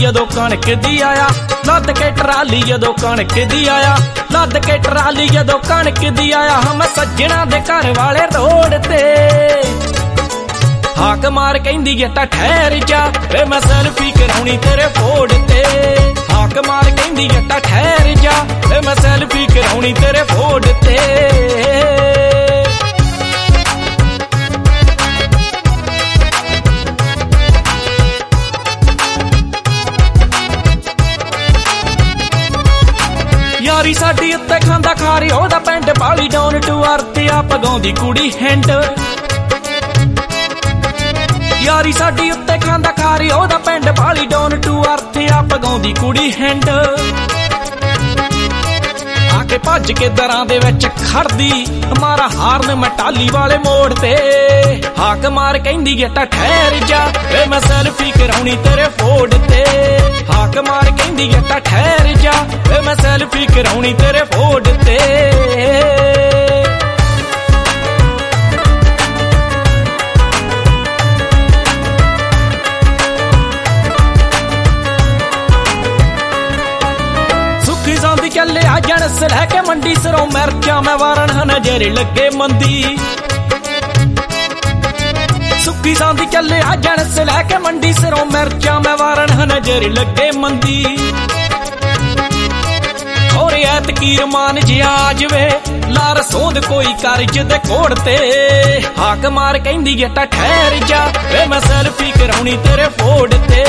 ਜਦੋਂ ਕਣਕ ਦੀ ਆਇਆ, ਲੱਦ ਕੇ ਟਰਾਲੀ ਜਦੋਂ ਕਣਕ ਦੀ ਆਇਆ, ਲੱਦ ਕੇ ਟਰਾਲੀ ਜਦੋਂ ਕਣਕ ਦੀ ਆਇਆ, ਹਮ ਸੱਜਣਾ ਦੇ ਘਰ ਵਾਲੇ ਰੋਡ ਤੇ। ਹਾਕ ਮਾਰ ਕਹਿੰਦੀ ਏ ਤਾਂ ਠਹਿਰ ਜਾ, ਵੇ ਮੈਂ ਸੈਲਫੀ ਕਰਾਉਣੀ ਤੇਰੇ ਫੋੜ ਤੇ। ਹਾਕ ਮਾਰ ਕਹਿੰਦੀ ਏ ਤਾਂ ਠਹਿਰ ਜਾ, ਵੇ ਮੈਂ ਸੈਲਫੀ ਕਰਾਉਣੀ ਤੇਰੇ ਯਾਰੀ ਸਾਡੀ ਉੱਤੇ ਖਾਂਦਾ ਖਾਰੀ, ਉਹਦਾ ਪੈਂਟ ਬਾਲੀ ਡਾਊਨ ਟੂ ਅਰਥ ਆ ਪਗਾਉਂਦੀ ਕੁੜੀ ਹੈਂਡ ਯਾਰੀ ਸਾਡੀ ਉੱਤੇ ਖਾਂਦਾ ਖਾਰੀ, ਉਹਦਾ ਪੈਂਟ ਬਾਲੀ ਡਾਊਨ ਟੂ ਅਰਥ ਆ ਪਗਾਉਂਦੀ ਕੁੜੀ ਹੈਂਡ ਆ ਕੇ ਭੱਜ ਕੇ ਦਰਾਂ ਦੇ ਵਿੱਚ ਖੜਦੀ, ਮਾਰਾ ਹਾਰਨ ਮਟਾਲੀ ਵਾਲੇ ਮੋੜ ਤੇ। ਹਾਕ ਮਾਰ ਕਹਿੰਦੀ ਏ ਤਾਂ ਠਹਿਰ ਜਾ, ਵੇ ਮੈਂ ਸੈਲਫੀ ਕਰਾਉਣੀ ਤੇਰੇ ਫੋੜ ਤੇ। ਹਾਕ ਮਾਰ ਕਹਿੰਦੀ ਏ ਤਾਂ ਠਹਿਰ ਜਾ। ਵੇ ਮੈਂ ਸੈਲਫੀ ਕਰਾਉਣੀ ਤੇਰੇ ਫੋੜ ਤੇ। ਸੁੱਖੀ ਜਾਂਦੀ ਚੱਲਿਆ, ਜਣਸ ਲੈ ਕੇ ਮੰਡੀ, ਸਰੋਂ ਮਿਰਚਾਂ ਮੈਂ ਵਾਰਨ, ਨਜ਼ਰ ਲੱਗੇ ਮੰਦੀ। ਸੁੱਖੀ ਜਾਂਦੀ ਚੱਲਿਆ ਜਣਸ ਲੈ ਕੇ ਮੰਡੀ ਸਰੋਂ ਮਿਰਚਾਂ ਮੈਂ ਵਾਰਨ ਨਜ਼ਰ ਲੱਗੇ ਮੰਦੀ। ਹੋਰੇ ਐਤਕੀ ਰਮਾਨ ਜਿਆ ਆ ਜਵੇ, ਲਾਰ ਸੋਧ ਕੋਈ ਕਰਜ ਦੇ ਕੋੜ ਤੇ। ਹਾਕ ਮਾਰ ਕਹਿੰਦੀ ਏ ਤਾਂ ਠਹਿਰ ਜਾ, ਵੇ ਮੈਂ ਸੈਲਫੀ ਕਰਾਉਣੀ ਤੇਰੇ ਫੋੜ ਤੇ।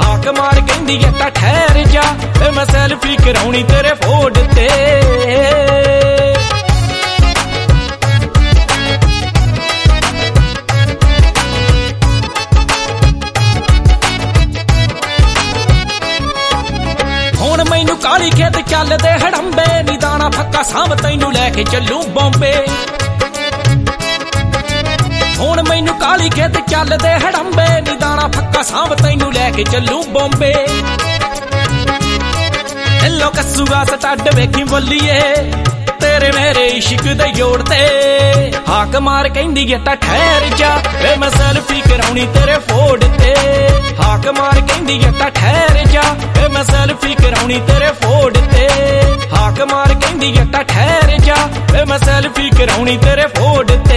ਹਾਕ ਮਾਰ ਕਹਿੰਦੀ ਏ ਤਾਂ ਠਹਿਰ ਜਾ, ਵੇ ਮੈਂ ਸੈਲਫੀ ਕਰਾਉਣੀ ਤੇਰੇ ਹੁਣ ਕਾਲੀ ਖੇਤ ਚੱਲਦੇ ਹੜੰਬੇ ਨੀ ਦਾਣਾ ਫੱਕਾ ਸਾਂਭ ਤੈਨੂੰ ਲੈ ਕੇ ਚੱਲੂ ਬੰਬੇ। ਹੁਣ ਮੈਨੂੰ ਕਾਲੀ ਖੇਤ ਚੱਲਦੇ ਹੜੰਬੇ ਨੀ ਦਾਣਾ ਫੱਕਾ ਸਾਂਭ ਤੈਨੂੰ ਲੈ ਕੇ ਚੱਲੂ ਬੰਬੇ। ਲੋ ਕੱਸੂਗਾ ਸਟੱਡ ਵੇਖੀ ਬੱਲੀਏ ਤੇਰੇ ਮੇਰੇ ਇਸ਼ਕ ਦੇ ਜੋੜ ਤੇ। ਹਾਕ ਮਾਰ ਕਹਿੰਦੀ ਏ ਤਾਂ ਠਹਿਰ ਜਾ, ਵੇ ਮੈਂ ਸੈਲਫੀ ਕਰਾਉਣੀ ਤੇਰੇ ਫੋੜ ਤੇ। ਹਾਕ ਮਾਰ ਕਹਿੰਦੀ ਏ ਤਾਂ ਠਹਿਰ ਜਾ ਮੈਂ ਸੈਲਫੀ ਕਰਾਉਣੀ ਤੇਰੇ ਫੋੜ ਤੇ। ਹਾਕ ਮਾਰ ਕਹਿੰਦੀ ਏ ਠਹਿਰ ਜਾ। ਵੇ ਮੈਂ ਸੈਲਫੀ ਕਰਾਉਣੀ ਤੇਰੇ ਫੋੜ ਤੇ।